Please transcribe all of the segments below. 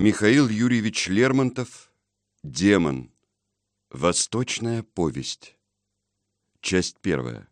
Михаил Юрьевич Лермонтов «Демон. Восточная повесть». Часть первая.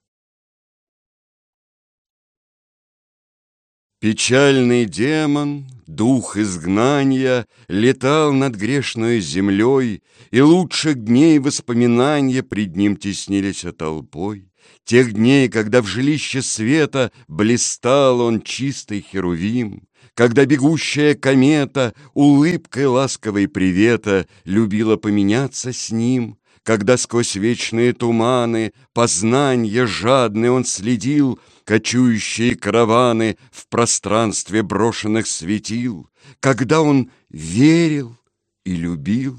Печальный демон, дух изгнания, Летал над грешной землей, И лучших дней воспоминания Пред ним теснились толпой. Тех дней, когда в жилище света Блистал он чистый херувим, Когда бегущая комета Улыбкой ласковой привета Любила поменяться с ним, Когда сквозь вечные туманы Познанья жадный он следил — кочующие караваны в пространстве брошенных светил, когда он верил и любил,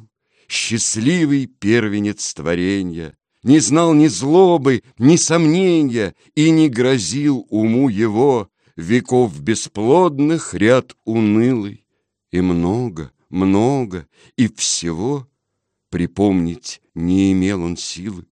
счастливый первенец творения, не знал ни злобы, ни сомнения и не грозил уму его веков бесплодных ряд унылый. И много, много, и всего припомнить не имел он силы.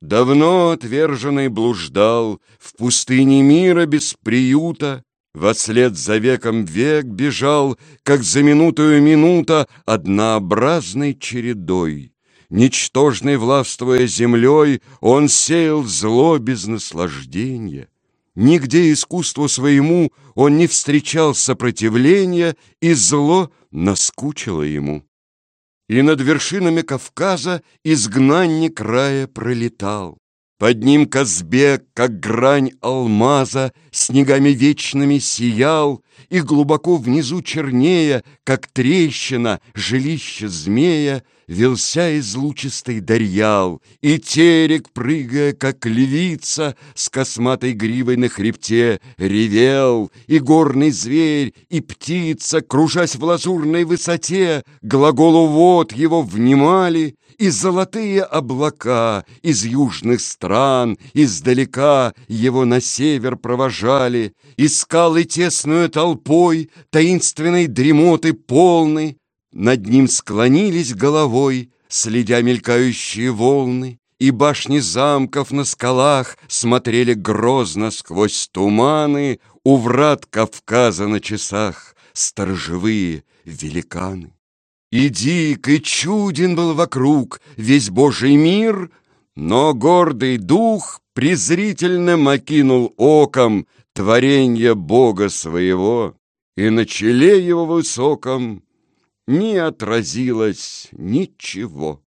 Давно отверженный блуждал В пустыне мира без приюта, Вослед за веком век бежал, Как за минутою минута Однообразной чередой. Ничтожный властвуя землей, Он сеял зло без наслаждения. Нигде искусству своему Он не встречал сопротивления, И зло наскучило ему. И над вершинами Кавказа изгнанник края пролетал. Под ним Казбек, как грань алмаза, Снегами вечными сиял, И глубоко внизу чернея, Как трещина, жилище змея, Вился из лучистой дарьял, И терек, прыгая, как львица, С косматой гривой на хребте ревел, И горный зверь, и птица, Кружась в лазурной высоте, Глаголу вод его внимали, и золотые облака из южных стран Издалека его на север провожали, И скалы тесную толпой Таинственной дремоты полны, Над ним склонились головой, Следя мелькающие волны, И башни замков на скалах Смотрели грозно сквозь туманы У врат Кавказа на часах Сторожевые великаны. И дик, и чуден был вокруг весь Божий мир, Но гордый дух презрительно окинул оком Творенье Бога своего, И на челе его высоком Не отразилось ничего.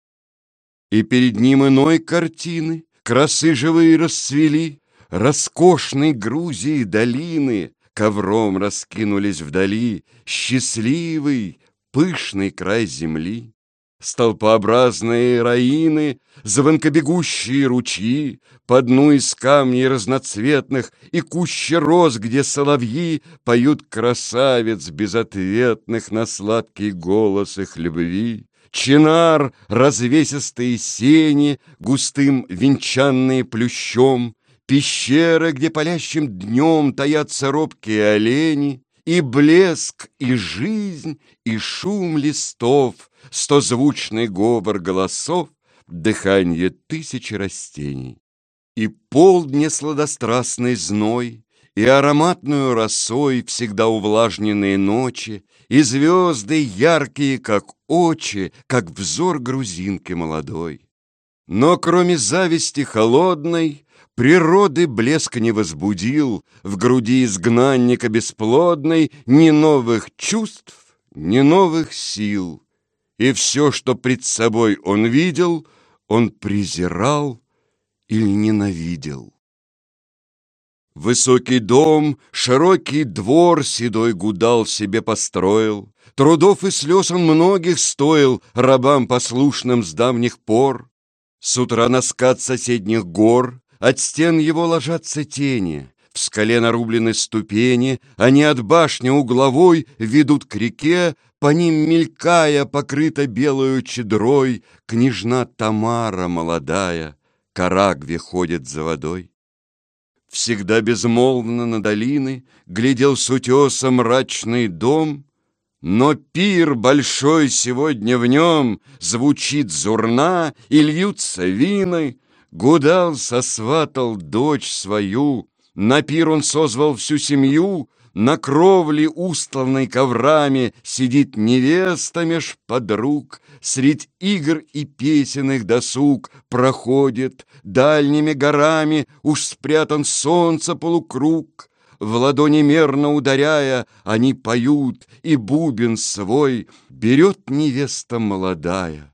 И перед ним иной картины Красы живые расцвели, Роскошной Грузии долины Ковром раскинулись вдали, Счастливый, пышный край земли, Столпообразные раины, звонкобегущие ручьи, По дну из камней разноцветных И куща роз, где соловьи Поют красавец безответных На сладкий голос их любви. Чинар, развесистые сени, Густым венчанные плющом, Пещера, где палящим днем Таятся робкие олени, и блеск, и жизнь, и шум листов, Стозвучный говор голосов, Дыхание тысячи растений. И полдня сладострастный зной, И ароматную росой Всегда увлажненные ночи, И звезды яркие, как очи, Как взор грузинки молодой. Но кроме зависти холодной, Природы блеск не возбудил В груди изгнанника бесплодной Ни новых чувств, ни новых сил. И все, что пред собой он видел, Он презирал или ненавидел. Высокий дом, широкий двор Седой гудал себе построил, Трудов и слез он многих стоил Рабам послушным с давних пор. С утра на скат соседних гор от стен его ложатся тени, В скале нарублены ступени, Они от башни угловой Ведут к реке, по ним мелькая, Покрыта белою чедрой, Княжна Тамара молодая, Карагве ходит за водой. Всегда безмолвно на долины Глядел с утеса мрачный дом, Но пир большой сегодня в нем Звучит зурна и льются вины, Гудал, сосватал дочь свою, На пир он созвал всю семью, На кровле, устланной коврами, Сидит невеста меж подруг, Средь игр и песенных досуг Проходит дальними горами, Уж спрятан солнце полукруг. В ладони мерно ударяя, Они поют, и бубен свой Берет невеста молодая.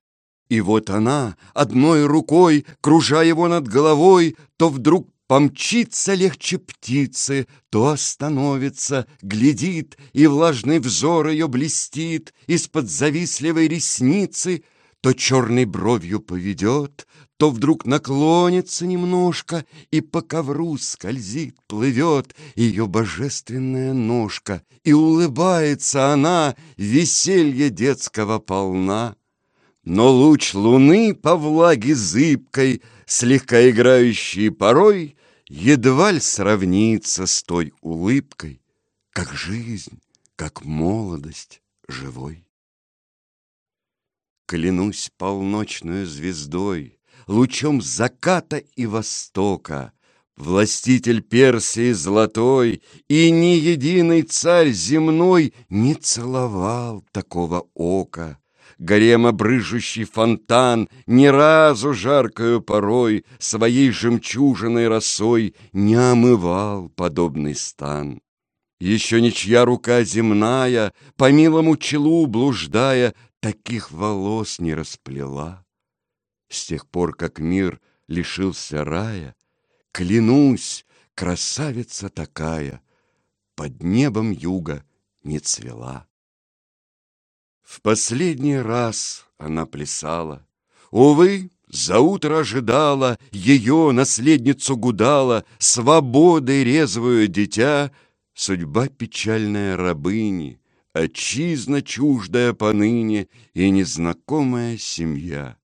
И вот она, одной рукой, Кружа его над головой, То вдруг Помчится легче птицы, то остановится, глядит, И влажный взор ее блестит Из-под завистливой ресницы, То черной бровью поведет, То вдруг наклонится немножко И по ковру скользит, плывет Ее божественная ножка, И улыбается она, Веселье детского полна. Но луч луны по влаге зыбкой, Слегка играющий порой, едва ли сравнится с той улыбкой, как жизнь, как молодость живой. Клянусь полночную звездой, лучом заката и востока, Властитель Персии золотой И ни единый царь земной Не целовал такого ока, гарема брыжущий фонтан Ни разу жаркою порой Своей жемчужиной росой Не омывал подобный стан. Еще ничья рука земная, По милому челу блуждая, Таких волос не расплела. С тех пор, как мир лишился рая, Клянусь, красавица такая Под небом юга не цвела. В последний раз она плясала. Увы, за утро ожидала Ее, наследницу Гудала, Свободой резвую дитя, Судьба печальная рабыни, Отчизна чуждая поныне И незнакомая семья.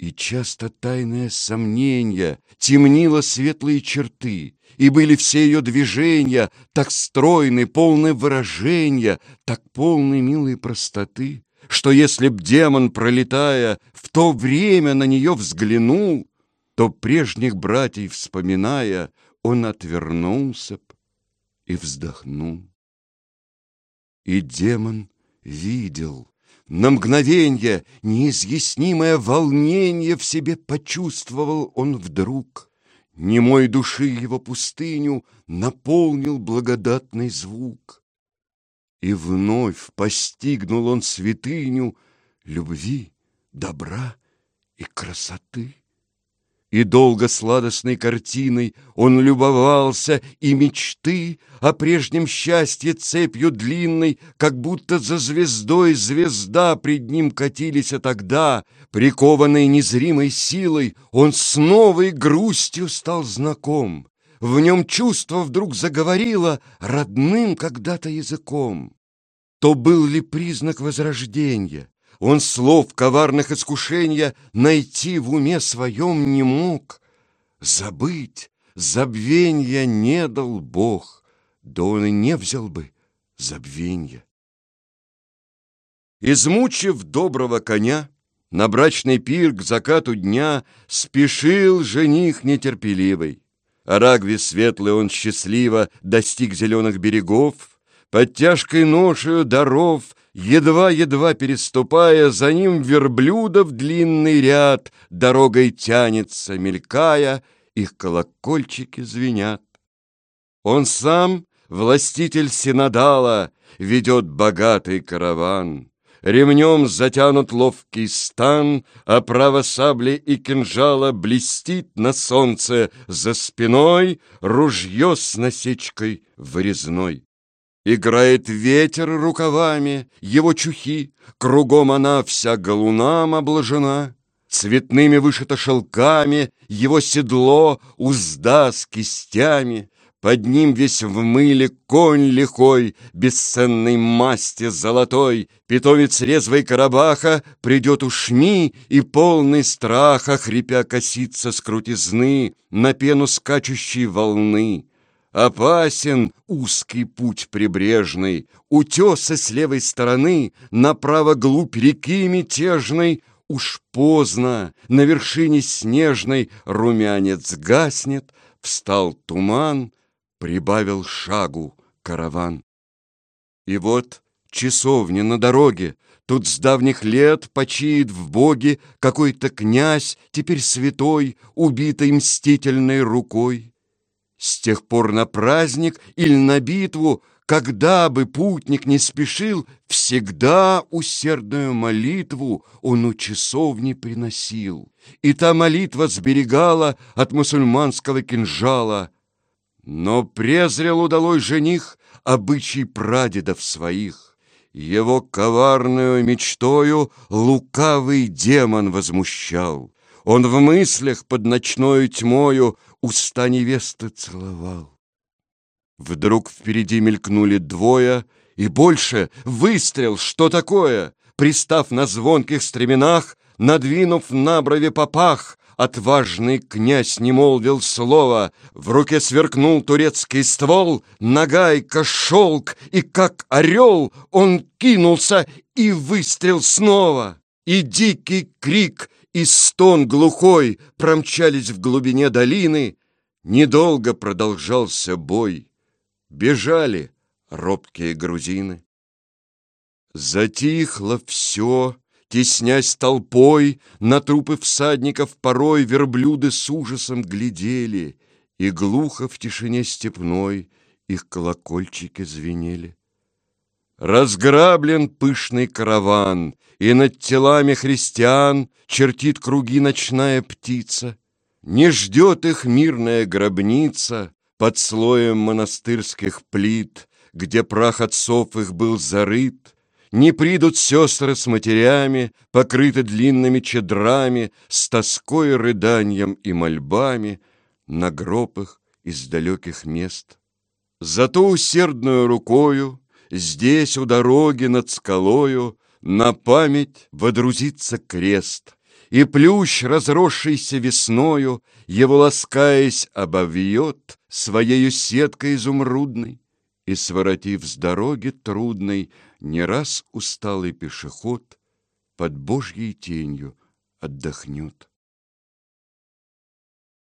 И часто тайное сомнение Темнило светлые черты, И были все ее движения Так стройны, полны выражения, Так полны милой простоты, Что если б демон, пролетая, В то время на нее взглянул, То прежних братьев вспоминая, Он отвернулся б и вздохнул. И демон видел, на мгновенье неизъяснимое волнение в себе почувствовал он вдруг. Немой души его пустыню наполнил благодатный звук. И вновь постигнул он святыню любви, добра и красоты. И долго сладостной картиной он любовался, И мечты о прежнем счастье цепью длинной, Как будто за звездой звезда пред ним катились, а тогда, Прикованной незримой силой, он с новой грустью стал знаком. В нем чувство вдруг заговорило родным когда-то языком. То был ли признак возрождения? Он слов коварных искушения найти в уме своем не мог. Забыть, забвенья не дал Бог, да он и не взял бы забвенья. Измучив доброго коня, на брачный пир к закату дня Спешил жених нетерпеливый. Арагви светлый он счастливо Достиг зеленых берегов, Под тяжкой ношею даров Едва-едва переступая, за ним верблюдов длинный ряд Дорогой тянется, мелькая, их колокольчики звенят. Он сам, властитель Синодала, ведет богатый караван. Ремнем затянут ловкий стан, а право сабли и кинжала блестит на солнце за спиной ружье с насечкой вырезной. Играет ветер рукавами, его чухи, Кругом она вся галунам обложена, Цветными вышито шелками, Его седло узда с кистями, Под ним весь в мыле конь лихой, Бесценной масти золотой, Питомец резвой Карабаха Придет у шми и полный страха, Хрипя косится с крутизны На пену скачущей волны. Опасен узкий путь прибрежный, Утесы с левой стороны, Направо глубь реки мятежной. Уж поздно, на вершине снежной Румянец гаснет, встал туман, Прибавил шагу караван. И вот часовня на дороге, Тут с давних лет почиет в Боге Какой-то князь, теперь святой, Убитый мстительной рукой. С тех пор на праздник или на битву, Когда бы путник не спешил, Всегда усердную молитву Он у часовни приносил. И та молитва сберегала От мусульманского кинжала. Но презрел удалой жених Обычай прадедов своих. Его коварную мечтою лукавый демон возмущал. Он в мыслях под ночною тьмою уста невесты целовал. Вдруг впереди мелькнули двое, и больше выстрел, что такое? Пристав на звонких стременах, надвинув на брови попах, Отважный князь не молвил слова, В руке сверкнул турецкий ствол, Нагайка, шелк, и как орел Он кинулся и выстрел снова. И дикий крик, и стон глухой Промчались в глубине долины. Недолго продолжался бой. Бежали робкие грузины. Затихло все, Теснясь толпой, на трупы всадников порой Верблюды с ужасом глядели, И глухо в тишине степной Их колокольчики звенели. Разграблен пышный караван, И над телами христиан Чертит круги ночная птица. Не ждет их мирная гробница Под слоем монастырских плит, Где прах отцов их был зарыт, не придут сестры с матерями, Покрыты длинными чедрами, С тоской, рыданием и мольбами На гроб их из далеких мест. Зато усердную рукою Здесь у дороги над скалою На память водрузится крест, И плющ, разросшийся весною, Его ласкаясь обовьет Своею сеткой изумрудной, И, своротив с дороги трудной, не раз усталый пешеход Под Божьей тенью отдохнет.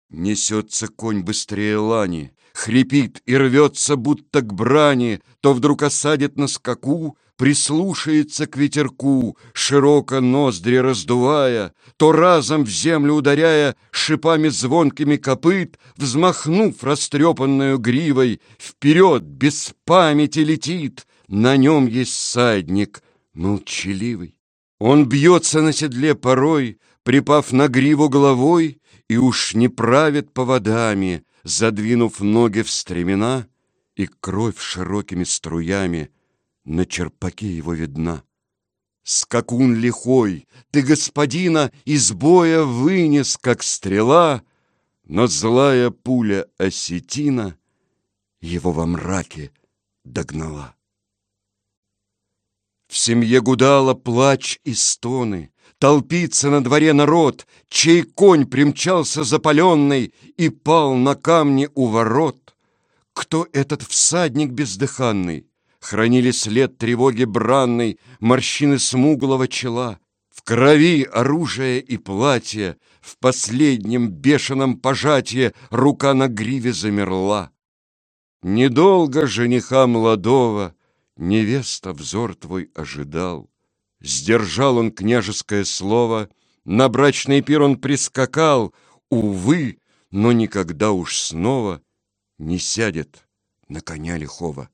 Несется конь быстрее лани, Хрипит и рвется, будто к брани, То вдруг осадит на скаку, Прислушается к ветерку, Широко ноздри раздувая, То разом в землю ударяя Шипами звонкими копыт, Взмахнув растрепанную гривой, Вперед без памяти летит, на нем есть садник, молчаливый. Он бьется на седле порой, припав на гриву головой, и уж не правит поводами, задвинув ноги в стремена, и кровь широкими струями на черпаке его видна. Скакун лихой, ты господина из боя вынес, как стрела, но злая пуля осетина его во мраке догнала. В семье гудала плач и стоны, Толпится на дворе народ, Чей конь примчался запаленный И пал на камни у ворот. Кто этот всадник бездыханный? Хранили след тревоги бранной Морщины смуглого чела. В крови оружие и платье, В последнем бешеном пожатии Рука на гриве замерла. Недолго жениха молодого Невеста взор твой ожидал. Сдержал он княжеское слово, На брачный пир он прискакал, Увы, но никогда уж снова Не сядет на коня лихого.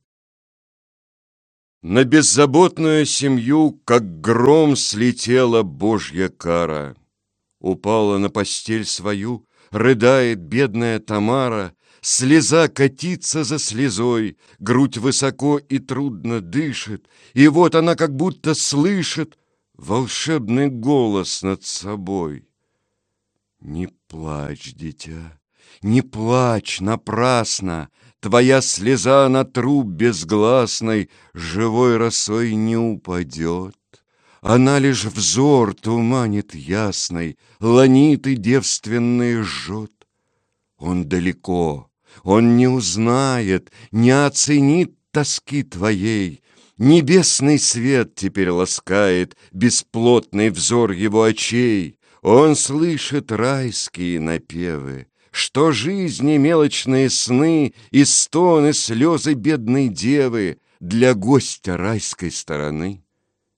На беззаботную семью, как гром, слетела божья кара. Упала на постель свою, рыдает бедная Тамара, Слеза катится за слезой, грудь высоко и трудно дышит, И вот она как будто слышит волшебный голос над собой. Не плачь, дитя, не плачь напрасно, Твоя слеза на труп безгласной Живой росой не упадет. Она лишь взор туманит ясный, Ланит и девственный жжет. Он далеко, он не узнает, не оценит тоски твоей. Небесный свет теперь ласкает Бесплотный взор его очей. Он слышит райские напевы, Что жизни мелочные сны И стоны слезы бедной девы Для гостя райской стороны.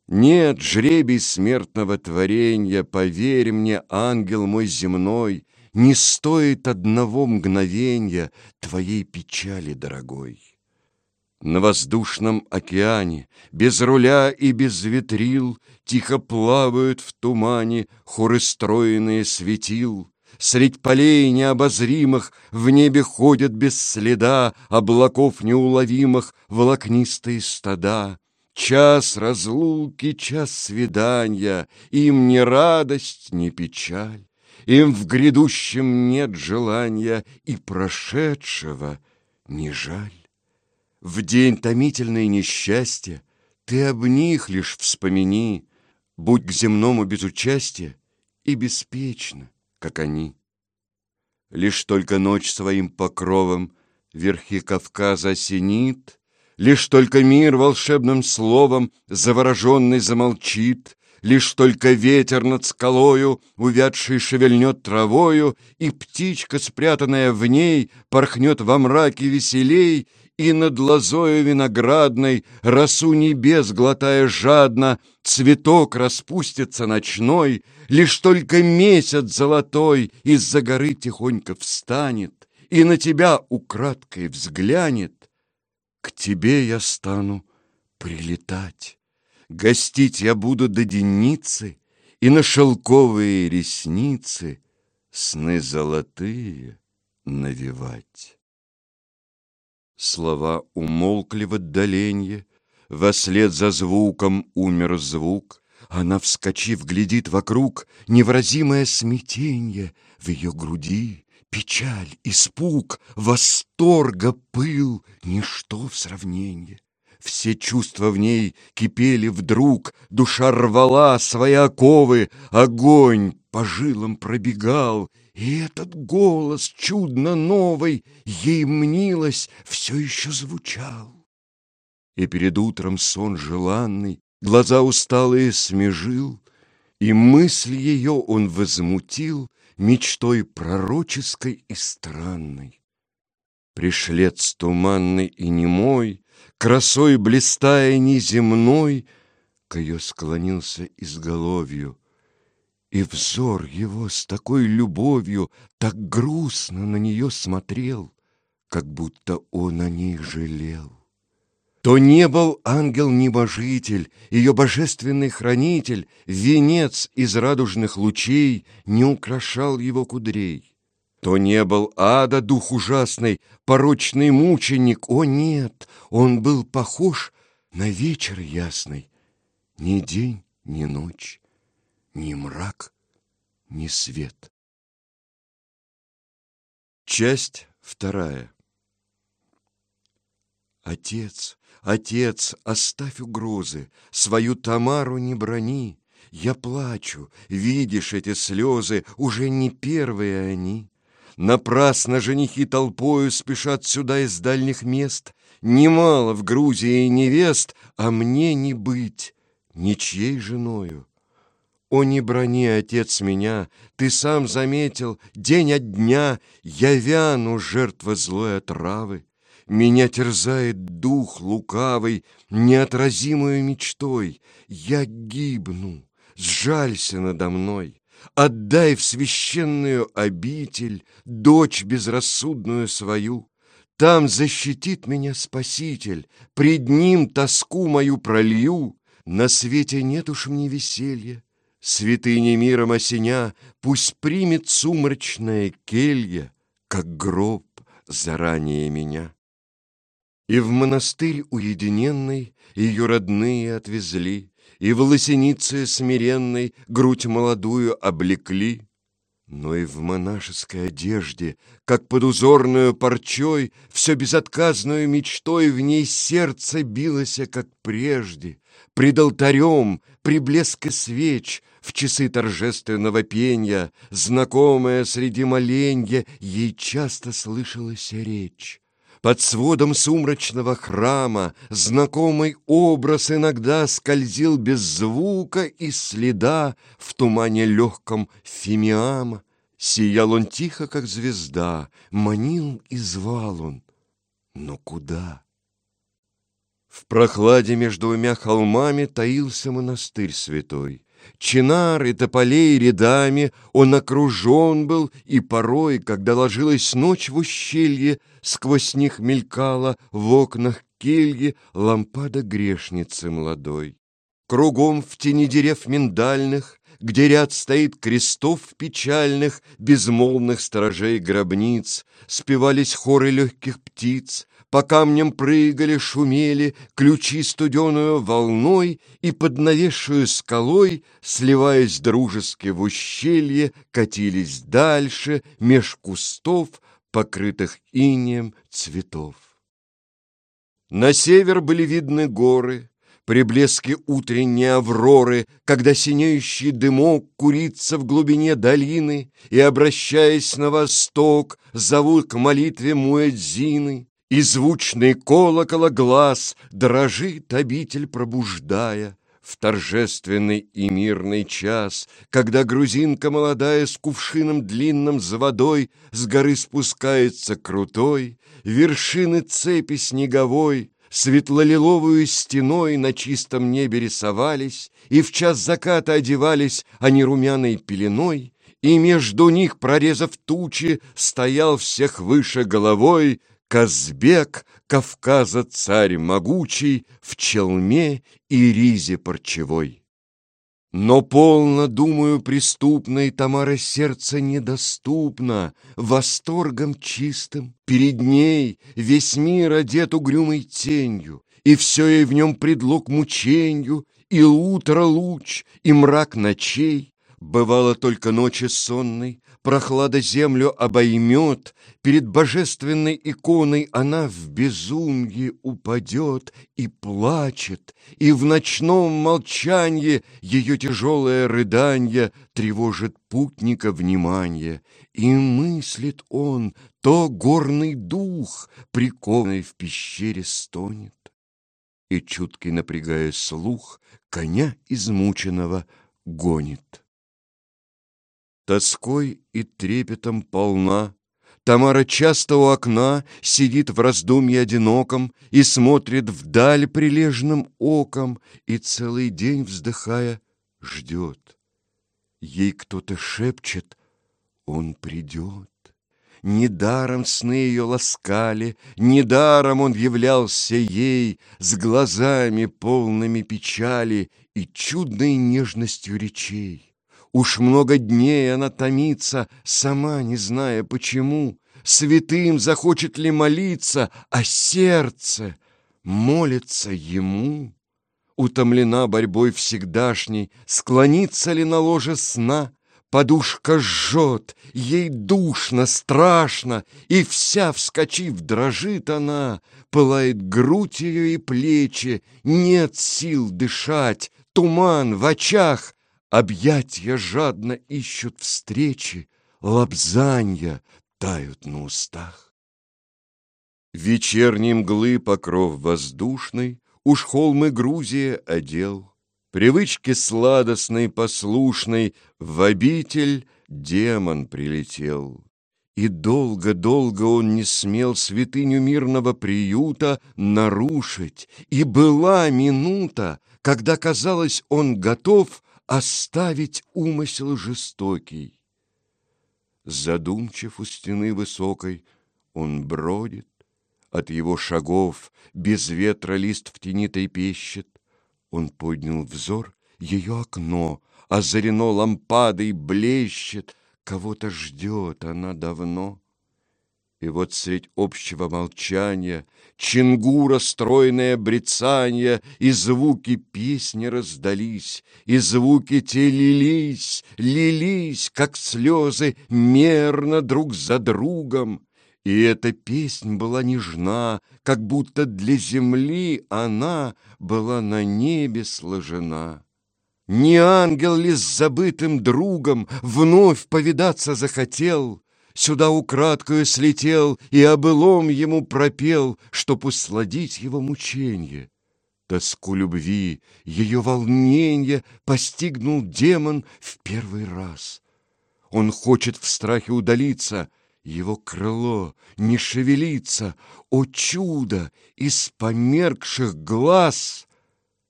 Нет, жребий смертного творенья, Поверь мне, ангел мой земной, Не стоит одного мгновенья Твоей печали, дорогой. На воздушном океане, без руля и без ветрил, Тихо плавают в тумане хоры стройные светил. Средь полей необозримых в небе ходят без следа Облаков неуловимых волокнистые стада. Час разлуки, час свидания, Им ни радость, ни печаль, Им в грядущем нет желания И прошедшего не жаль. В день томительной несчастья Ты об них лишь вспомини, Будь к земному без участия И беспечно, как они. Лишь только ночь своим покровом Верхи Кавказа осенит, Лишь только мир волшебным словом Завороженный замолчит, Лишь только ветер над скалою, Увядший шевельнет травою, И птичка, спрятанная в ней, Порхнет во мраке веселей, и над лозою виноградной, Росу небес глотая жадно, Цветок распустится ночной, Лишь только месяц золотой Из-за горы тихонько встанет И на тебя украдкой взглянет. К тебе я стану прилетать, Гостить я буду до деницы, И на шелковые ресницы Сны золотые навевать. Слова умолкли в отдаленье, Вослед за звуком умер звук. Она, вскочив, глядит вокруг, Невразимое смятенье В ее груди, печаль, испуг, Восторга пыл, ничто в сравненье. Все чувства в ней кипели вдруг, Душа рвала свои оковы, Огонь по жилам пробегал, и этот голос чудно новый Ей мнилось все еще звучал. И перед утром сон желанный Глаза усталые смежил, И мысль ее он возмутил Мечтой пророческой и странной. Пришлец туманный и немой, Красой блистая неземной, К ее склонился изголовью — и взор его с такой любовью Так грустно на нее смотрел, Как будто он о ней жалел. То не был ангел-небожитель, Ее божественный хранитель, Венец из радужных лучей Не украшал его кудрей. То не был ада дух ужасный, Порочный мученик, о нет, Он был похож на вечер ясный, Ни день, ни ночь ни мрак, ни свет. Часть вторая. Отец, отец, оставь угрозы, Свою Тамару не брони. Я плачу, видишь эти слезы, Уже не первые они. Напрасно женихи толпою Спешат сюда из дальних мест. Немало в Грузии невест, А мне не быть ничьей женою. О, не брони, отец, меня, Ты сам заметил, день от дня Я вяну, жертва злой отравы. Меня терзает дух лукавый, Неотразимую мечтой. Я гибну, сжалься надо мной. Отдай в священную обитель Дочь безрассудную свою. Там защитит меня Спаситель, Пред ним тоску мою пролью. На свете нет уж мне веселья, Святыни миром осеня, Пусть примет сумрачная келья, Как гроб заранее меня. И в монастырь уединенный Ее родные отвезли, И в лосенице смиренной Грудь молодую облекли. Но и в монашеской одежде, Как под узорную парчой, Все безотказную мечтой В ней сердце билось, как прежде, Пред алтарем, при блеске свеч, В часы торжественного пенья, Знакомая среди моленья, Ей часто слышалась речь. Под сводом сумрачного храма Знакомый образ иногда Скользил без звука и следа В тумане легком фимиама. Сиял он тихо, как звезда, манил и звал он. Но куда? В прохладе между двумя холмами таился монастырь святой. Чинар и тополей рядами он окружен был, и порой, когда ложилась ночь в ущелье, сквозь них мелькала в окнах кельи лампада грешницы молодой. Кругом в тени дерев миндальных, где ряд стоит крестов печальных, безмолвных сторожей гробниц, спевались хоры легких птиц, по камням прыгали, шумели, ключи студеную волной и под навесшую скалой, сливаясь дружески в ущелье, катились дальше меж кустов, покрытых инеем цветов. На север были видны горы, при блеске утренней авроры, когда синеющий дымок курится в глубине долины и, обращаясь на восток, зовут к молитве Муэдзины. И звучный колокола глаз дрожит обитель пробуждая В торжественный и мирный час, Когда грузинка молодая с кувшином длинным за водой С горы спускается крутой, вершины цепи снеговой Светлолиловую стеной на чистом небе рисовались, И в час заката одевались они румяной пеленой, И между них, прорезав тучи, стоял всех выше головой Казбек, Кавказа царь могучий, В челме и ризе парчевой. Но полно, думаю, преступной Тамара сердце недоступно, Восторгом чистым, перед ней Весь мир одет угрюмой тенью, И все ей в нем предлог мученью, И утро луч, и мрак ночей. Бывало только ночи сонной, Прохлада землю обоймет, Перед божественной иконой Она в безумье упадет И плачет, и в ночном молчанье Ее тяжелое рыданье Тревожит путника внимание, И мыслит он, то горный дух, Прикованный в пещере стонет. И чуткий, напрягая слух, Коня измученного гонит. Тоской и трепетом полна. Тамара часто у окна сидит в раздумье одиноком И смотрит вдаль прилежным оком И целый день, вздыхая, ждет. Ей кто-то шепчет, он придет. Недаром сны ее ласкали, Недаром он являлся ей С глазами полными печали И чудной нежностью речей. Уж много дней она томится, сама не зная почему, Святым захочет ли молиться, а сердце молится ему. Утомлена борьбой всегдашней, склонится ли на ложе сна, Подушка жжет, ей душно, страшно, И вся, вскочив, дрожит она, Пылает грудь ее и плечи, Нет сил дышать, туман в очах, Объятья жадно ищут встречи, Лобзанья тают на устах. Вечерней мглы покров воздушный Уж холмы Грузия одел, Привычки сладостной, послушной В обитель демон прилетел. И долго-долго он не смел Святыню мирного приюта Нарушить, и была минута, Когда, казалось, он готов оставить умысел жестокий. Задумчив у стены высокой, он бродит, от его шагов без ветра лист в тени трепещет. Он поднял взор, ее окно, озарено лампадой блещет, кого-то ждет она давно. И вот средь общего молчания Чингура стройное брецанье И звуки песни раздались, И звуки те лились, лились, Как слезы, мерно друг за другом. И эта песнь была нежна, Как будто для земли она Была на небе сложена. Не ангел ли с забытым другом Вновь повидаться захотел, Сюда украдкою слетел и о ему пропел, Чтоб усладить его мученье. Тоску любви, ее волненье Постигнул демон в первый раз. Он хочет в страхе удалиться, его крыло не шевелится. О чудо! Из померкших глаз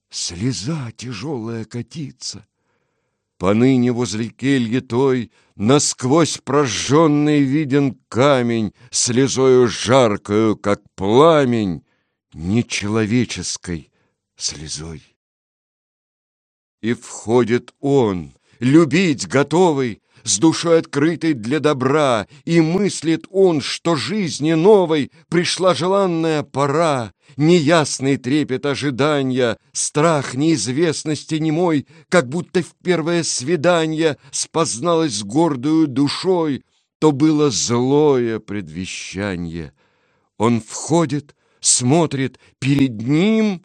слеза тяжелая катится. Поныне возле кельи той Насквозь прожженный виден камень, Слезою жаркою, как пламень, Нечеловеческой слезой. И входит он, любить готовый, С душой открытой для добра, И мыслит он, что жизни новой Пришла желанная пора, Неясный трепет ожидания, Страх неизвестности немой, Как будто в первое свидание Спозналась с гордою душой, То было злое предвещание. Он входит, смотрит, перед ним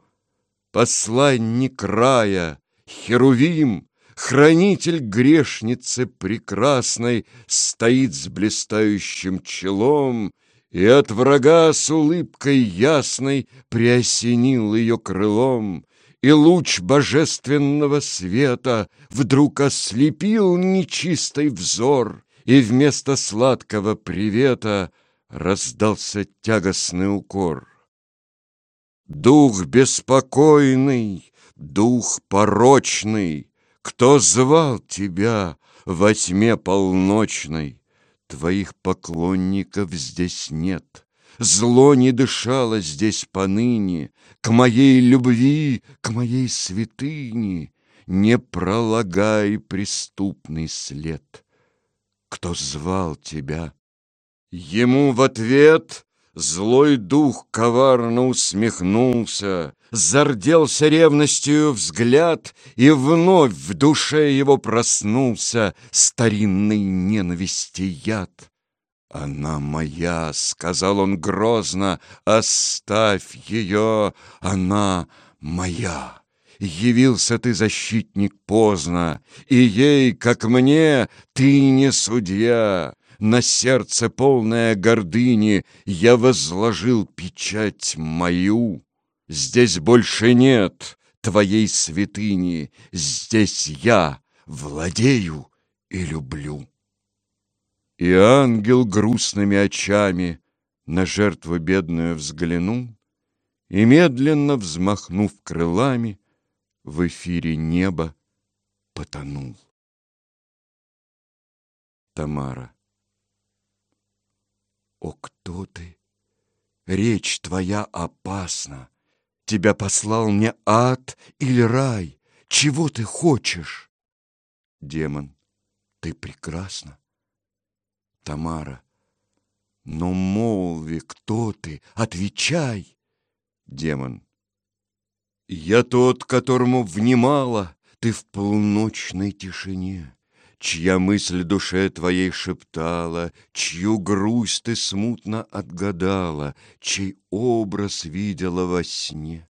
Посланник края, Херувим, Хранитель грешницы прекрасной Стоит с блистающим челом и от врага с улыбкой ясной Приосенил ее крылом, И луч божественного света Вдруг ослепил нечистый взор, И вместо сладкого привета Раздался тягостный укор. Дух беспокойный, дух порочный, Кто звал тебя во тьме полночной? Твоих поклонников здесь нет. Зло не дышало здесь поныне, К моей любви, к моей святыне Не пролагай преступный след. Кто звал тебя? Ему в ответ Злой дух коварно усмехнулся, Зарделся ревностью взгляд, И вновь в душе его проснулся Старинный ненависти яд. «Она моя», — сказал он грозно, — «оставь ее, она моя». Явился ты, защитник, поздно, И ей, как мне, ты не судья. На сердце полное гордыни Я возложил печать мою. Здесь больше нет твоей святыни, Здесь я владею и люблю. И ангел грустными очами На жертву бедную взглянул И, медленно взмахнув крылами, В эфире неба потонул. Тамара о, кто ты? Речь твоя опасна. Тебя послал мне ад или рай? Чего ты хочешь? Демон, ты прекрасна. Тамара, но молви, кто ты? Отвечай. Демон, я тот, которому внимала ты в полночной тишине чья мысль душе твоей шептала, чью грусть ты смутно отгадала, чей образ видела во сне.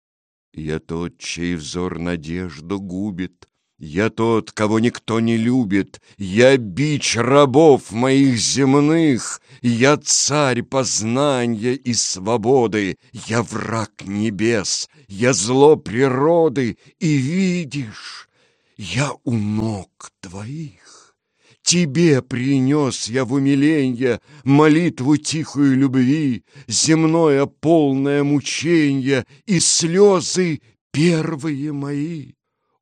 Я тот, чей взор надежду губит, я тот, кого никто не любит, Я бич рабов моих земных, Я царь познания и свободы, Я враг небес, я зло природы, И видишь, я у ног твоих. Тебе принес я в умиленье Молитву тихую любви, Земное полное мученье И слезы первые мои.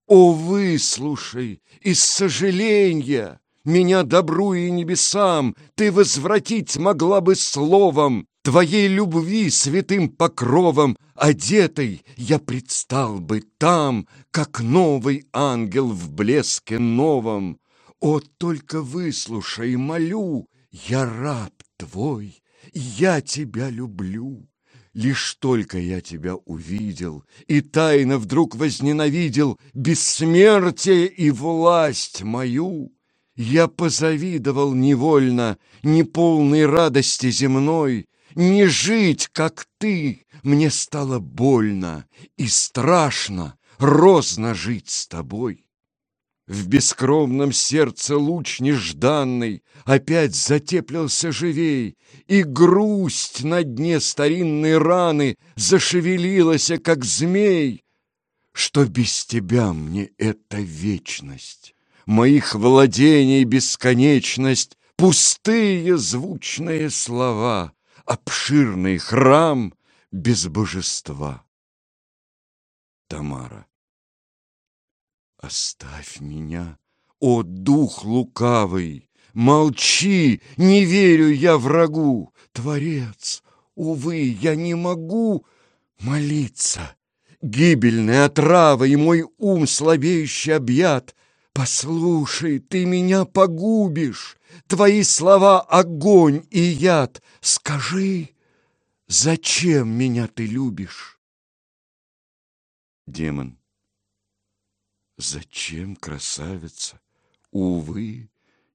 О, выслушай, из сожаления Меня добру и небесам Ты возвратить могла бы словом, Твоей любви святым покровом Одетый я предстал бы там, Как новый ангел в блеске новом. О, только выслушай, молю, Я раб твой, я тебя люблю. Лишь только я тебя увидел И тайно вдруг возненавидел Бессмертие и власть мою, Я позавидовал невольно Неполной радости земной, не жить, как ты, мне стало больно и страшно, розно жить с тобой. В бескровном сердце луч нежданный Опять затеплился живей, И грусть на дне старинной раны Зашевелилась, как змей. Что без тебя мне эта вечность? моих владений бесконечность, Пустые звучные слова, Обширный храм без божества. Тамара. Оставь меня, о дух лукавый, Молчи, не верю я врагу, Творец, увы, я не могу молиться. Гибельная отрава и мой ум слабеющий объят. Послушай, ты меня погубишь, Твои слова — огонь и яд. Скажи, зачем меня ты любишь? Демон. Зачем, красавица? Увы,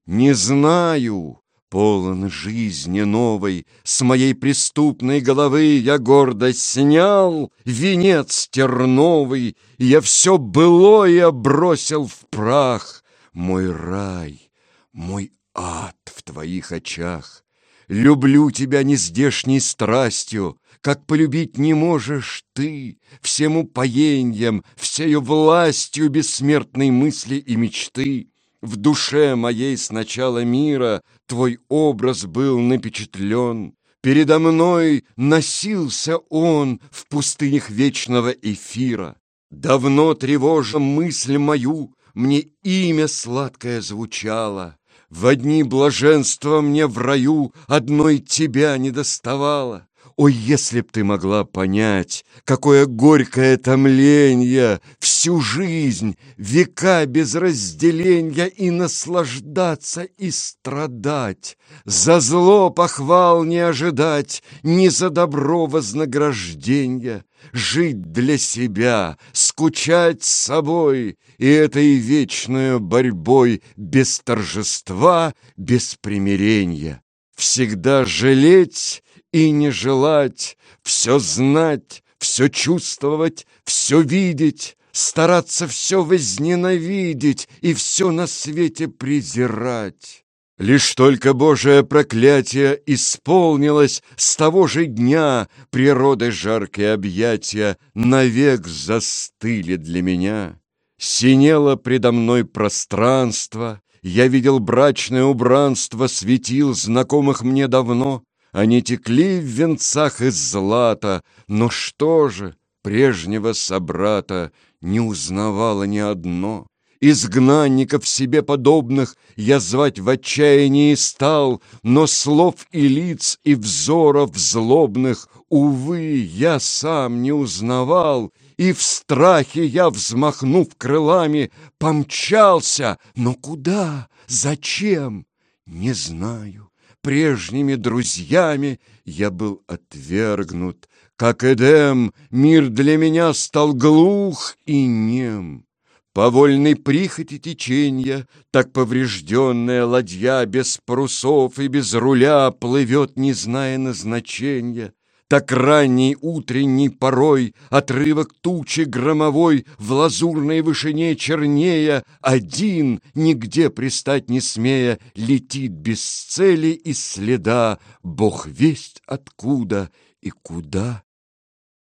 не знаю. Полон жизни новой, С моей преступной головы Я гордо снял венец терновый, Я все былое бросил в прах. Мой рай, мой ад в твоих очах. Люблю тебя нездешней страстью, Как полюбить не можешь ты, Всем упоеньем, всею властью Бессмертной мысли и мечты. В душе моей с начала мира Твой образ был напечатлен, Передо мной носился он В пустынях вечного эфира. Давно тревожа мысль мою, Мне имя сладкое звучало, в одни блаженства мне в раю Одной тебя не доставало. Ой, если б ты могла понять, Какое горькое томление, Всю жизнь, века без разделения И наслаждаться, и страдать, За зло похвал не ожидать, Ни за добро вознаграждения, Жить для себя, скучать с собой И этой вечной борьбой Без торжества, без примирения. Всегда жалеть и не желать, Все знать, все чувствовать, все видеть, Стараться все возненавидеть И все на свете презирать. Лишь только Божие проклятие исполнилось С того же дня природы жаркие объятия Навек застыли для меня. Синело предо мной пространство, Я видел брачное убранство Светил знакомых мне давно, Они текли в венцах из злата, Но что же, прежнего собрата Не узнавало ни одно. Изгнанников себе подобных я звать в отчаянии стал, Но слов и лиц, и взоров злобных, Увы, я сам не узнавал, И в страхе я, взмахнув крылами, Помчался, но куда, зачем, не знаю. Прежними друзьями я был отвергнут, Как Эдем, мир для меня стал глух и нем. По вольной прихоти течения, Так поврежденная ладья Без парусов и без руля Плывет, не зная назначения. Так ранней утренней порой Отрывок тучи громовой В лазурной вышине чернея Один, нигде пристать не смея, Летит без цели и следа, Бог весть откуда и куда.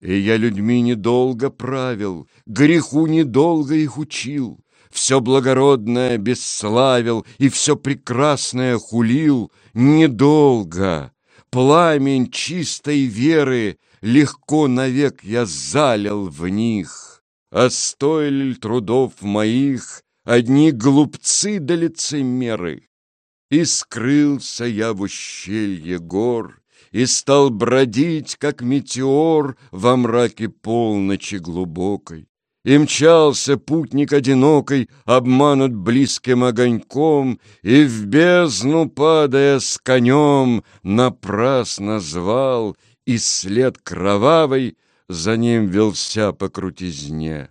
И я людьми недолго правил, Греху недолго их учил, Все благородное бесславил И все прекрасное хулил Недолго. Пламень чистой веры Легко навек я залил в них. А стоили трудов моих Одни глупцы да лицемеры? И скрылся я в ущелье гор, и стал бродить, как метеор, Во мраке полночи глубокой. И мчался путник одинокой, Обманут близким огоньком, И в бездну, падая с конем, Напрасно звал, и след кровавый За ним велся по крутизне.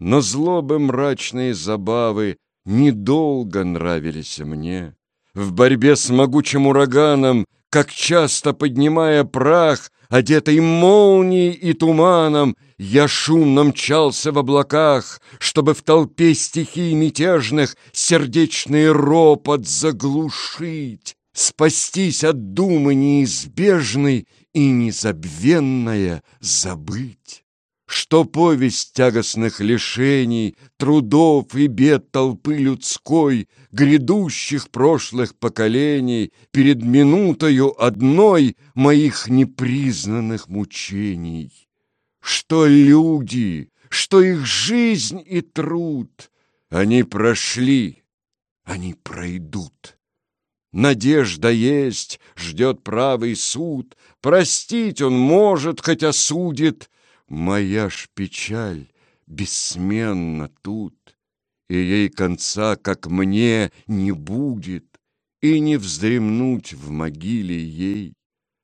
Но злобы мрачные забавы Недолго нравились мне. В борьбе с могучим ураганом как часто поднимая прах, Одетый молнией и туманом, Я шумно мчался в облаках, Чтобы в толпе стихий мятежных Сердечный ропот заглушить, Спастись от думы неизбежной И незабвенное забыть. что повесть тягостных лишений, Трудов и бед толпы людской, Грядущих прошлых поколений, Перед минутою одной Моих непризнанных мучений. Что люди, что их жизнь и труд, Они прошли, они пройдут. Надежда есть, ждет правый суд, Простить он может, хотя судит, Моя ж печаль бессменна тут, И ей конца, как мне, не будет, И не вздремнуть в могиле ей.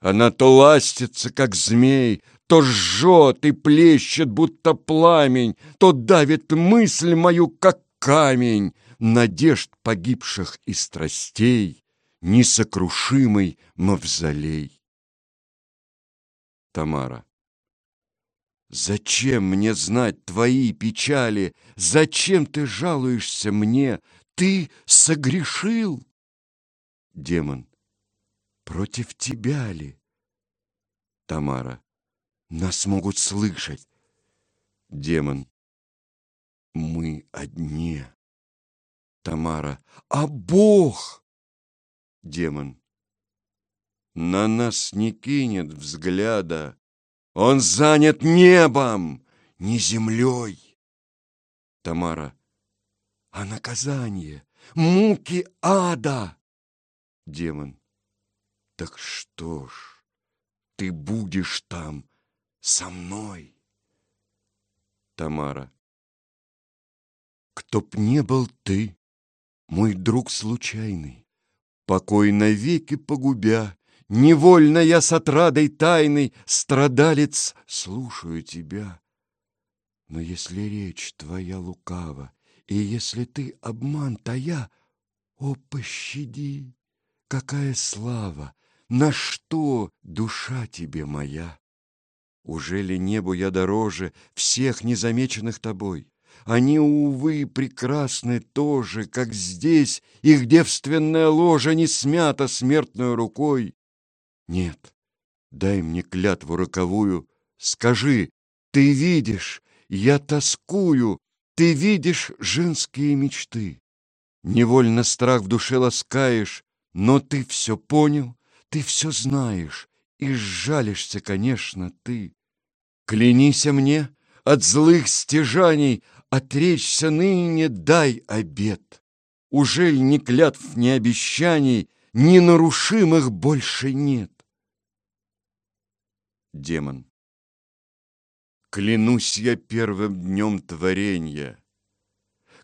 Она то ластится, как змей, То жжет и плещет, будто пламень, То давит мысль мою, как камень, Надежд погибших и страстей, Несокрушимый мавзолей. Тамара Зачем мне знать твои печали? Зачем ты жалуешься мне? Ты согрешил? Демон. Против тебя ли? Тамара. Нас могут слышать. Демон. Мы одни. Тамара. А Бог? Демон. На нас не кинет взгляда. Он занят небом, не землей. Тамара. А наказание? Муки ада. Демон. Так что ж, ты будешь там со мной? Тамара. Кто б не был ты, мой друг случайный, Покой навеки погубя, Невольно я с отрадой тайной, Страдалец, слушаю тебя. Но если речь твоя лукава, И если ты обман тая, О, пощади, какая слава, На что душа тебе моя? Уже ли небу я дороже Всех незамеченных тобой? Они, увы, прекрасны тоже, Как здесь их девственная ложа Не смята смертной рукой. Нет, дай мне клятву роковую, Скажи, ты видишь, я тоскую, Ты видишь женские мечты. Невольно страх в душе ласкаешь, Но ты все понял, ты все знаешь, И сжалишься, конечно, ты. Клянися мне от злых стяжаний, Отречься ныне дай обет. Ужель ни клятв, ни обещаний, Ненарушимых больше нет? Демон. Клянусь я первым днем творения,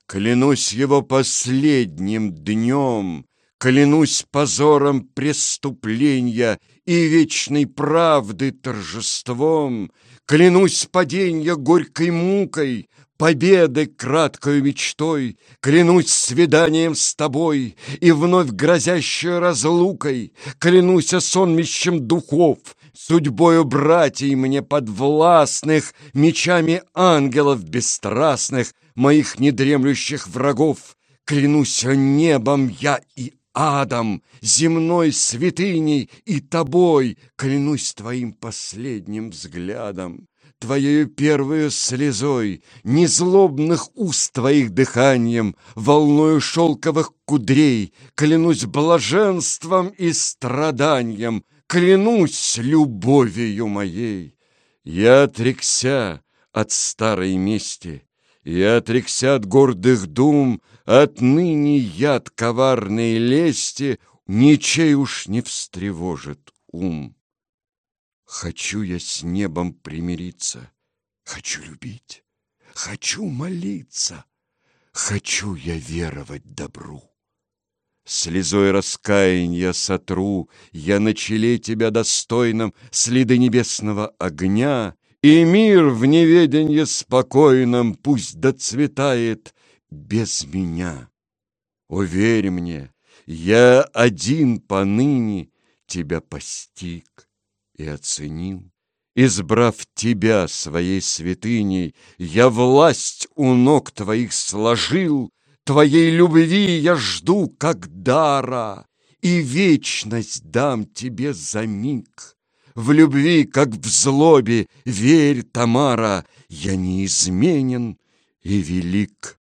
Клянусь его последним днем, Клянусь позором преступления И вечной правды торжеством, Клянусь паденья горькой мукой, Победы краткою мечтой, Клянусь свиданием с тобой И вновь грозящей разлукой, Клянусь сонмищем духов, Судьбою братьей мне подвластных, Мечами ангелов бесстрастных, Моих недремлющих врагов, Клянусь небом я и адом, Земной святыней и тобой, Клянусь твоим последним взглядом. Твоею первою слезой, Незлобных уст твоих дыханием, Волною шелковых кудрей, Клянусь блаженством и страданием, Клянусь любовью моей. Я отрекся от старой мести, Я отрекся от гордых дум, Отныне яд коварной лести Ничей уж не встревожит ум. Хочу я с небом примириться, Хочу любить, хочу молиться, Хочу я веровать добру. Слезой раскаяния сотру Я на челе тебя достойном Следы небесного огня, И мир в неведенье спокойном Пусть доцветает без меня. Уверь мне, я один поныне Тебя постиг и оценил. Избрав тебя своей святыней, Я власть у ног твоих сложил, Твоей любви я жду как дара, И вечность дам тебе за миг. В любви, как в злобе, верь, Тамара, я неизменен и велик.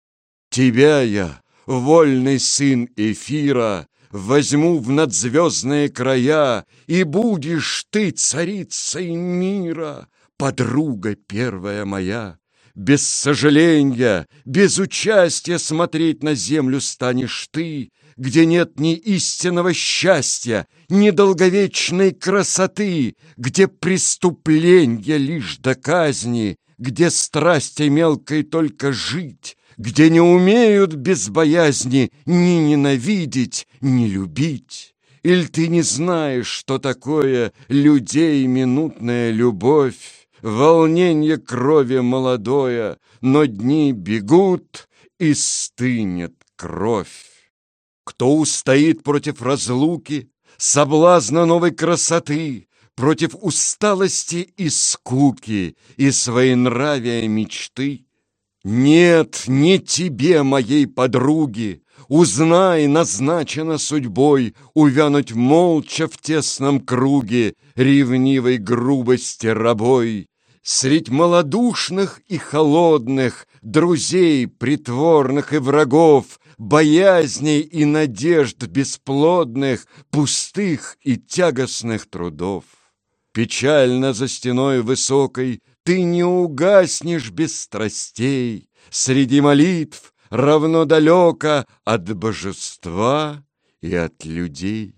Тебя я, вольный сын эфира, Возьму в надзвездные края, И будешь ты царицей мира, Подруга первая моя. Без сожаления, без участия Смотреть на землю станешь ты, Где нет ни истинного счастья, Ни долговечной красоты, Где преступления лишь до казни, Где страсти мелкой только жить, где не умеют без боязни ни ненавидеть, ни любить. Или ты не знаешь, что такое людей минутная любовь, волнение крови молодое, но дни бегут и стынет кровь. Кто устоит против разлуки, соблазна новой красоты, против усталости и скуки и своенравия мечты? Нет, не тебе, моей подруги, Узнай, назначено судьбой Увянуть молча в тесном круге Ревнивой грубости рабой. Средь малодушных и холодных Друзей притворных и врагов, Боязней и надежд бесплодных, Пустых и тягостных трудов. Печально за стеной высокой ты не угаснешь без страстей, Среди молитв равно далеко От божества и от людей.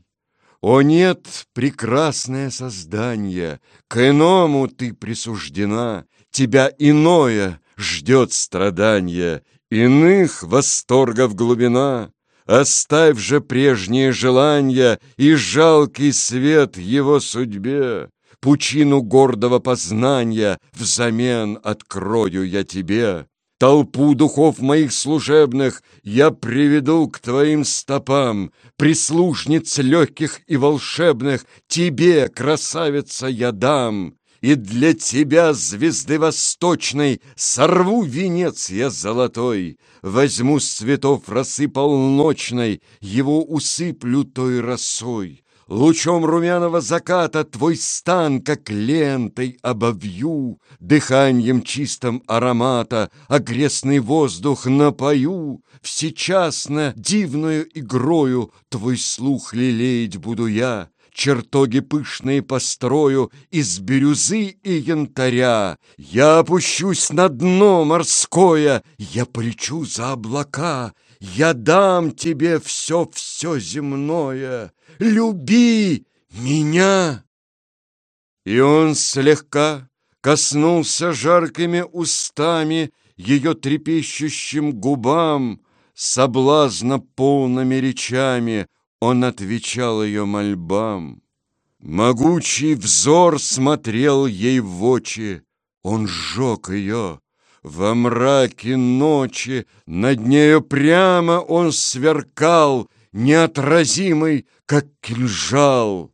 О нет, прекрасное создание, К иному ты присуждена, Тебя иное ждет страдания, Иных восторгов глубина. Оставь же прежние желания И жалкий свет его судьбе. Пучину гордого познания Взамен открою я тебе. Толпу духов моих служебных Я приведу к твоим стопам, Прислужниц легких и волшебных Тебе, красавица, я дам. И для тебя, звезды восточной, Сорву венец я золотой, Возьму с цветов росы полночной, Его усыплю той росой. Лучом румяного заката Твой стан, как лентой, обовью, Дыханием чистым аромата Огрестный воздух напою, Всечасно дивною игрою Твой слух лелеять буду я, Чертоги пышные построю Из бирюзы и янтаря. Я опущусь на дно морское, Я полечу за облака, Я дам тебе все-все земное, люби меня!» И он слегка коснулся жаркими устами Ее трепещущим губам, Соблазна полными речами Он отвечал ее мольбам. Могучий взор смотрел ей в очи, Он сжег ее. Во мраке ночи над нею прямо он сверкал, неотразимый, как кинжал.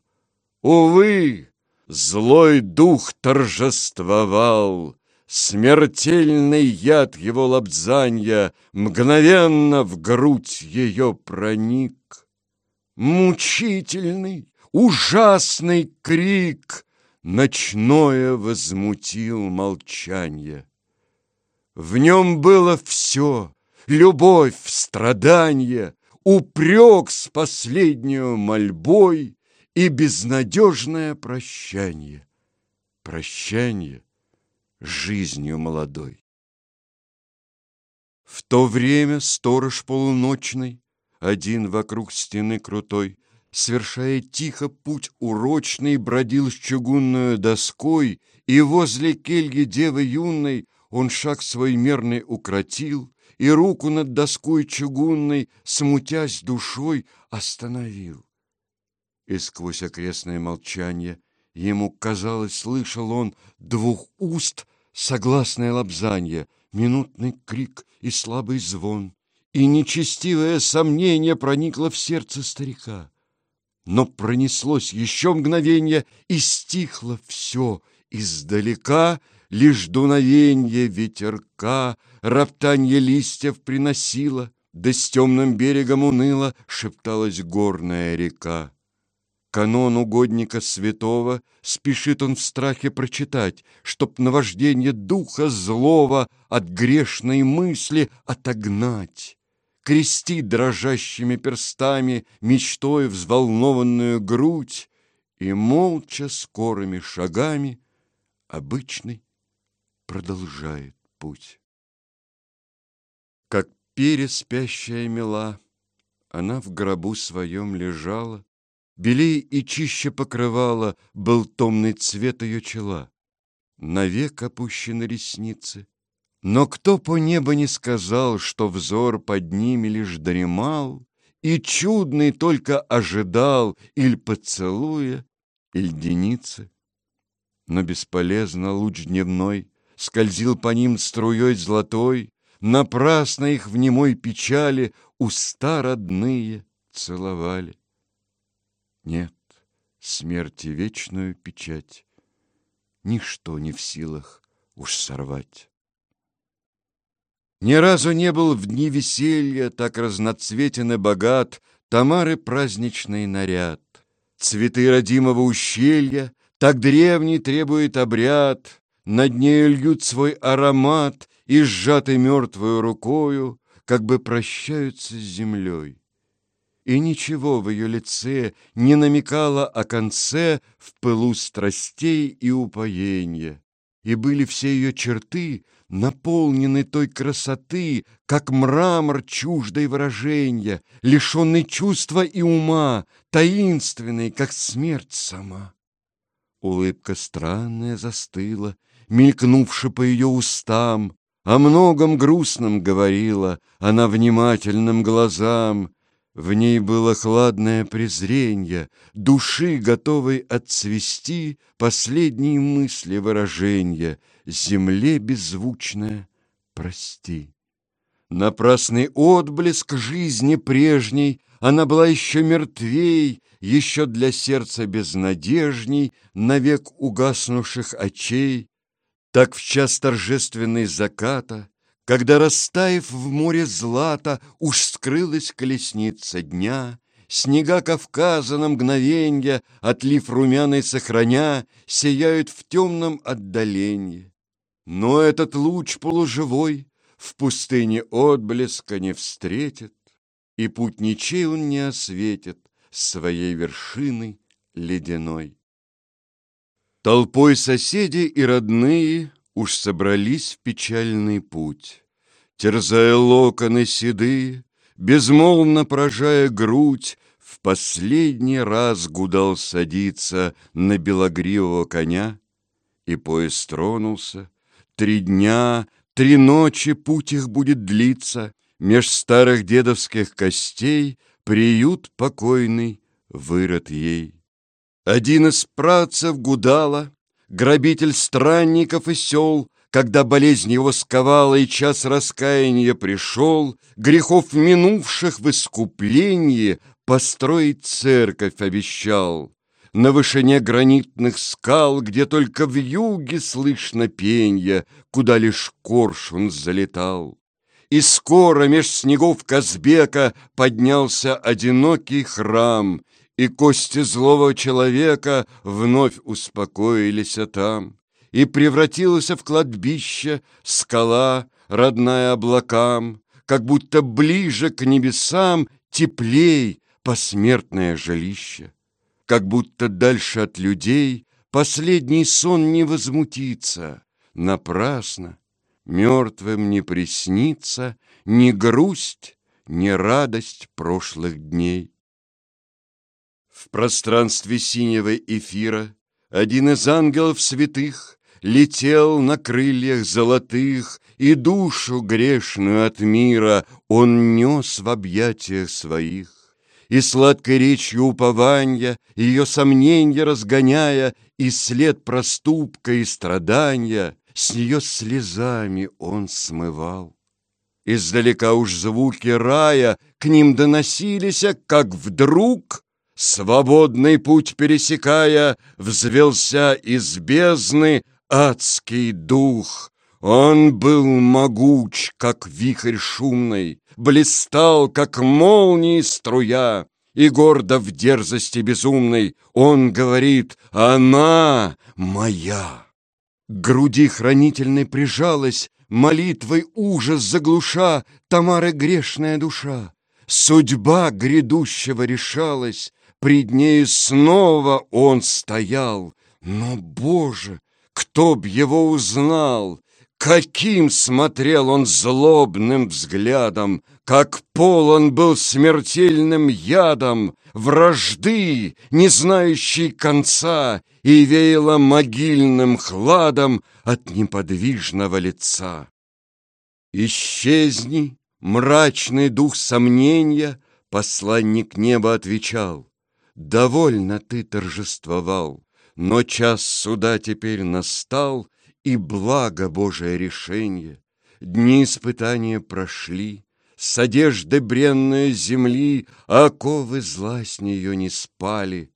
Увы, злой дух торжествовал, Смертельный яд его лобзанья Мгновенно в грудь ее проник. Мучительный, ужасный крик Ночное возмутил молчанье. В нем было все — любовь, страдание, упрек с последнюю мольбой и безнадежное прощание. Прощание жизнью молодой. В то время сторож полуночный, один вокруг стены крутой, Свершая тихо путь урочный, бродил с чугунную доской, И возле кельги девы юной он шаг свой мерный укротил, и руку над доской чугунной, смутясь душой, остановил. И сквозь окрестное молчание ему казалось, слышал он двух уст согласное лобзанье, минутный крик и слабый звон, и нечестивое сомнение проникло в сердце старика. Но пронеслось еще мгновенье, и стихло все издалека — Лишь дуновенье ветерка Роптанье листьев приносило, Да с темным берегом уныло Шепталась горная река. Канон угодника святого Спешит он в страхе прочитать, Чтоб наваждение духа злого От грешной мысли отогнать. Крестит дрожащими перстами Мечтой взволнованную грудь И молча скорыми шагами Обычный продолжает путь. Переспящая мела, Она в гробу своем лежала, Белей и чище покрывала Был томный цвет ее чела. Навек опущены ресницы. Но кто по небу не сказал, Что взор под ними лишь дремал, И чудный только ожидал Иль поцелуя, иль деницы. Но бесполезно луч дневной Скользил по ним струей золотой, Напрасно их в немой печали Уста родные целовали. Нет, смерти вечную печать Ничто не в силах уж сорвать. Ни разу не был в дни веселья Так разноцветен и богат Тамары праздничный наряд. Цветы родимого ущелья Так древний требует обряд, Над нею льют свой аромат И сжатой мертвую рукою Как бы прощаются с землей и ничего в ее лице не намекало о конце в пылу страстей и упоения. И были все ее черты наполнены той красоты, как мрамор чуждой выражения, лишенный чувства и ума, таинственный, как смерть сама. Улыбка странная застыла, мелькнувши по ее устам, о многом грустном говорила она внимательным глазам, в ней было хладное презренье, Души, готовой отцвести Последние мысли выражения, Земле беззвучная прости. Напрасный отблеск жизни прежней, Она была еще мертвей, Еще для сердца безнадежней, Навек угаснувших очей. Так в час торжественный заката когда, растаяв в море злата, Уж скрылась колесница дня, Снега Кавказа на мгновенье, Отлив румяный сохраня, Сияют в темном отдалении. Но этот луч полуживой В пустыне отблеска не встретит, И путь ничей он не осветит Своей вершины ледяной. Толпой соседи и родные Уж собрались в печальный путь, Терзая локоны седые, Безмолвно поражая грудь, В последний раз гудал садиться На белогривого коня, И поезд тронулся. Три дня, три ночи путь их будет длиться, Меж старых дедовских костей Приют покойный вырод ей. Один из працев гудала, грабитель странников и сел, когда болезнь его сковала и час раскаяния пришел, грехов минувших в искуплении построить церковь обещал. На вышине гранитных скал, где только в юге слышно пенье, куда лишь коршун залетал. И скоро меж снегов Казбека поднялся одинокий храм, и кости злого человека вновь успокоились там, И превратилась в кладбище скала, родная облакам, Как будто ближе к небесам теплей посмертное жилище, Как будто дальше от людей последний сон не возмутится, Напрасно мертвым не приснится Ни грусть, ни радость прошлых дней. В пространстве синего эфира Один из ангелов святых Летел на крыльях золотых, И душу грешную от мира Он нес в объятиях своих. И сладкой речью упования, Ее сомненья разгоняя, И след проступка и страдания С нее слезами он смывал. Издалека уж звуки рая К ним доносились, как вдруг Свободный путь пересекая, Взвелся из бездны адский дух. Он был могуч, как вихрь шумный, Блистал, как молнии струя, И гордо в дерзости безумной Он говорит «Она моя». К груди хранительной прижалась, Молитвой ужас заглуша Тамары грешная душа. Судьба грядущего решалась, Пред ней снова он стоял. Но, Боже, кто б его узнал? Каким смотрел он злобным взглядом, Как полон был смертельным ядом, Вражды, не знающей конца, И веяло могильным хладом От неподвижного лица. Исчезни, мрачный дух сомнения, Посланник неба отвечал, Довольно ты торжествовал, Но час суда теперь настал, И благо Божие решение. Дни испытания прошли, С одежды бренной земли Оковы зла с нее не спали.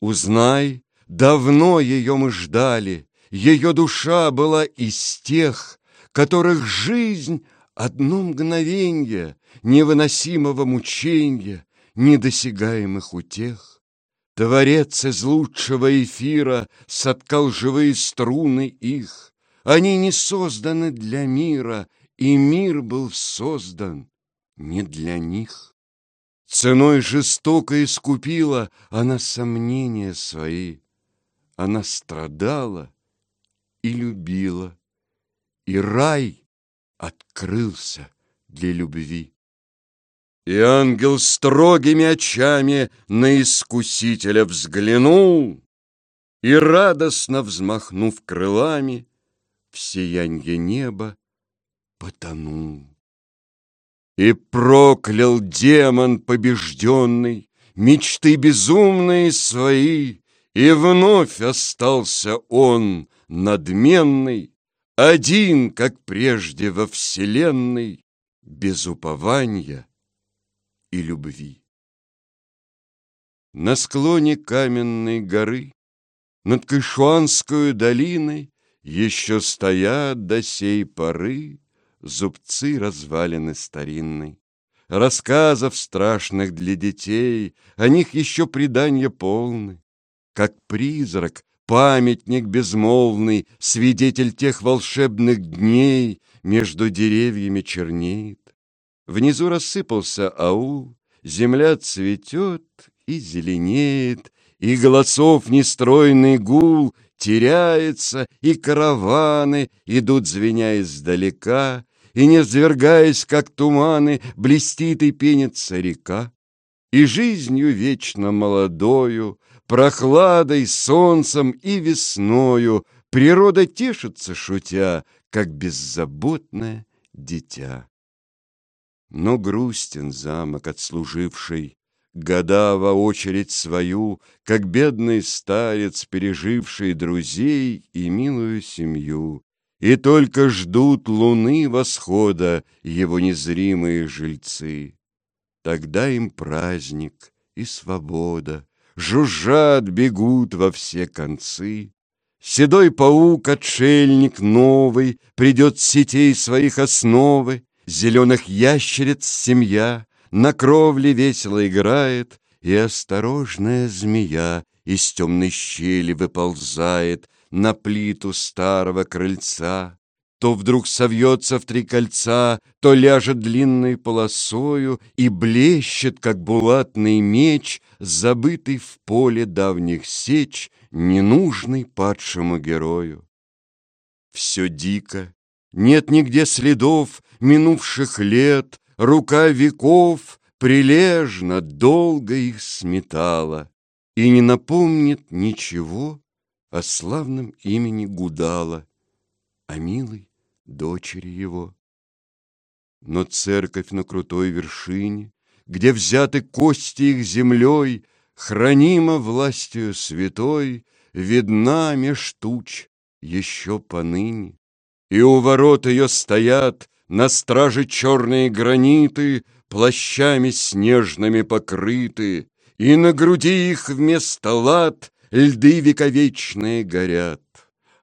Узнай, давно ее мы ждали, Ее душа была из тех, Которых жизнь — одно мгновенье Невыносимого мученья, Недосягаемых утех. Творец из лучшего эфира Соткал живые струны их. Они не созданы для мира, И мир был создан не для них. Ценой жестоко искупила Она сомнения свои. Она страдала и любила, И рай открылся для любви. И ангел строгими очами на искусителя взглянул И, радостно взмахнув крылами, В сиянье неба потонул. И проклял демон побежденный Мечты безумные свои, И вновь остался он надменный, Один, как прежде во вселенной, Без упования и любви. На склоне каменной горы, Над Кышуанскую долиной Еще стоят до сей поры Зубцы развалины старинной. Рассказов страшных для детей, О них еще предания полны. Как призрак, памятник безмолвный, Свидетель тех волшебных дней Между деревьями чернеет. Внизу рассыпался аул, земля цветет и зеленеет, и голосов нестройный гул теряется, и караваны идут, звеня издалека, и, не взвергаясь, как туманы, блестит и пенится река. И жизнью вечно молодою, прохладой, солнцем и весною природа тешится, шутя, как беззаботное дитя. Но грустен замок, отслуживший Года во очередь свою, Как бедный старец, переживший Друзей и милую семью. И только ждут луны восхода Его незримые жильцы. Тогда им праздник и свобода, Жужжат, бегут во все концы. Седой паук, отшельник новый, Придет сетей своих основы, Зеленых ящериц семья На кровле весело играет, И осторожная змея Из темной щели выползает На плиту старого крыльца. То вдруг совьется в три кольца, То ляжет длинной полосою И блещет, как булатный меч, Забытый в поле давних сеч, Ненужный падшему герою. Все дико, нет нигде следов минувших лет, Рука веков прилежно, долго их сметала И не напомнит ничего о славном имени Гудала, О милой дочери его. Но церковь на крутой вершине, Где взяты кости их землей, Хранима властью святой, Видна меж туч еще поныне. И у ворот ее стоят на страже черные граниты, Плащами снежными покрыты, И на груди их вместо лад Льды вековечные горят.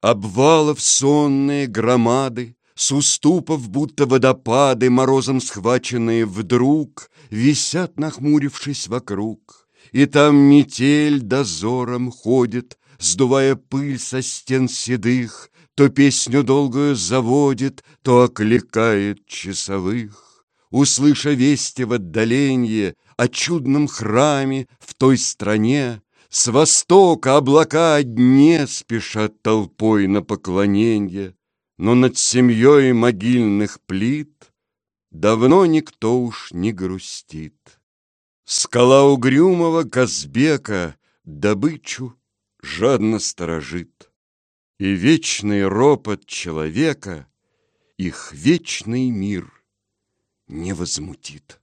Обвалов сонные громады С уступов, будто водопады, Морозом схваченные вдруг, Висят, нахмурившись вокруг. И там метель дозором ходит, Сдувая пыль со стен седых, То песню долгую заводит, То окликает часовых. Услыша вести в отдаленье О чудном храме в той стране, С востока облака о дне Спешат толпой на поклоненье. Но над семьей могильных плит Давно никто уж не грустит. Скала угрюмого Казбека Добычу жадно сторожит, И вечный ропот человека Их вечный мир не возмутит.